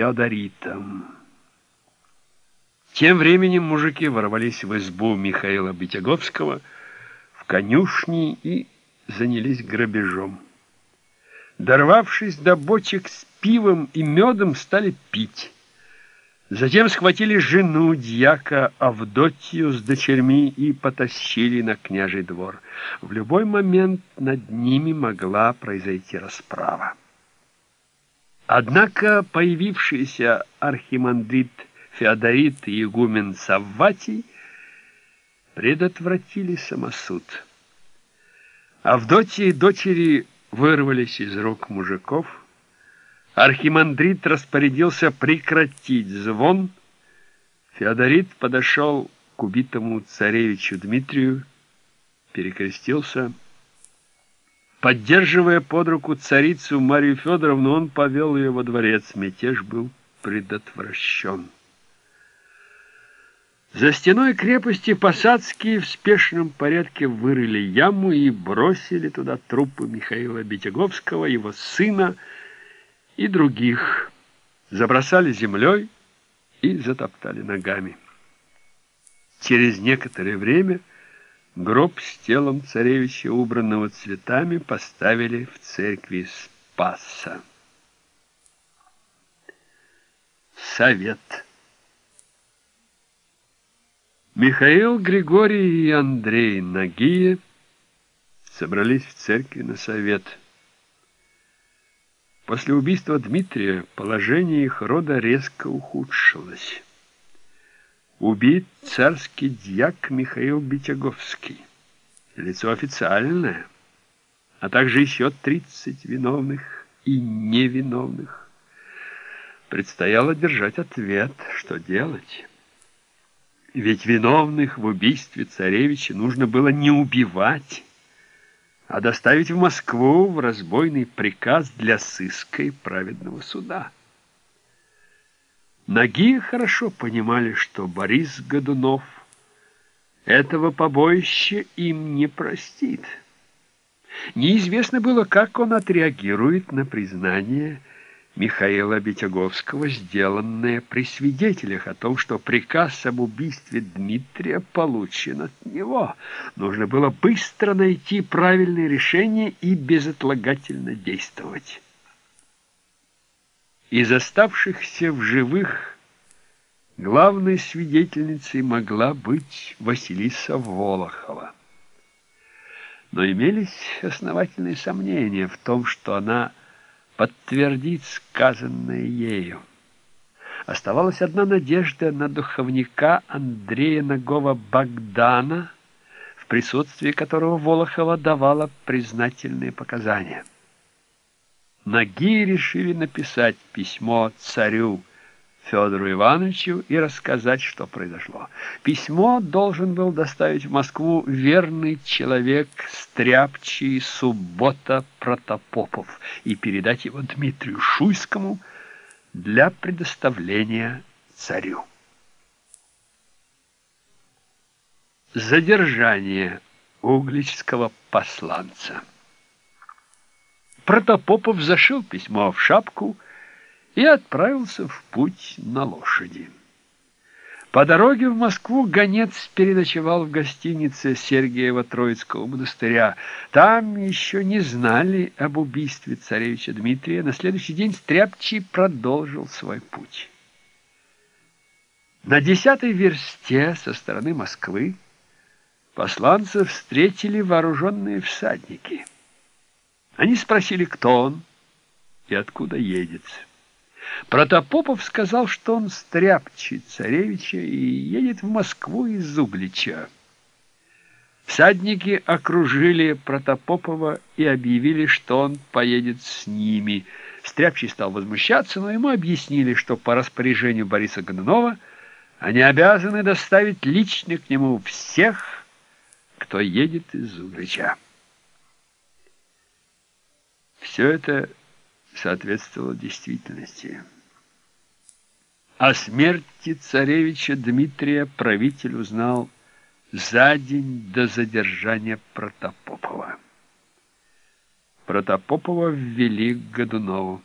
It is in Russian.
Феодоритом. Тем временем мужики ворвались в избу Михаила Битяговского, в конюшни и занялись грабежом. Дорвавшись до бочек с пивом и медом, стали пить. Затем схватили жену дьяка Авдотью с дочерьми и потащили на княжий двор. В любой момент над ними могла произойти расправа. Однако появившийся архимандрит Феодорит и игумен Савватий предотвратили самосуд. Авдотья и дочери вырвались из рук мужиков. Архимандрит распорядился прекратить звон. Феодорит подошел к убитому царевичу Дмитрию, перекрестился. Поддерживая под руку царицу Марию Федоровну, он повел ее во дворец. Мятеж был предотвращен. За стеной крепости посадские в спешном порядке вырыли яму и бросили туда трупы Михаила Битяговского, его сына и других. Забросали землей и затоптали ногами. Через некоторое время гроб с телом царевича, убранного цветами, поставили в церкви Спаса. Совет Михаил, Григорий и Андрей Нагие собрались в церкви на совет. После убийства Дмитрия положение их рода резко ухудшилось. Убит царский дьяк Михаил Битяговский, лицо официальное, а также еще 30 виновных и невиновных. Предстояло держать ответ, что делать. Ведь виновных в убийстве царевича нужно было не убивать, а доставить в Москву в разбойный приказ для сыска и праведного суда. Ноги хорошо понимали, что Борис Годунов этого побоища им не простит. Неизвестно было, как он отреагирует на признание Михаила Битяговского, сделанное при свидетелях о том, что приказ об убийстве Дмитрия получен от него. Нужно было быстро найти правильное решение и безотлагательно действовать. Из оставшихся в живых главной свидетельницей могла быть Василиса Волохова. Но имелись основательные сомнения в том, что она подтвердить сказанное ею. Оставалась одна надежда на духовника Андрея Нагова Богдана, в присутствии которого Волохова давала признательные показания. Ноги решили написать письмо царю Федору Ивановичу и рассказать, что произошло. Письмо должен был доставить в Москву верный человек Стряпчий Суббота Протопопов и передать его Дмитрию Шуйскому для предоставления царю. Задержание угличского посланца Протопопов зашил письмо в шапку и отправился в путь на лошади. По дороге в Москву гонец переночевал в гостинице Сергиева Троицкого монастыря. Там еще не знали об убийстве царевича Дмитрия. На следующий день Стряпчий продолжил свой путь. На десятой версте со стороны Москвы посланцев встретили вооруженные всадники. Они спросили, кто он и откуда едет. Протопопов сказал, что он стряпчий царевича и едет в Москву из Углича. Всадники окружили Протопопова и объявили, что он поедет с ними. Стряпчий стал возмущаться, но ему объяснили, что по распоряжению Бориса Годунова они обязаны доставить лично к нему всех, кто едет из Углича. Все это соответствовало действительности. О смерти царевича Дмитрия правитель узнал за день до задержания Протопопова. Протопопова ввели к Годунову.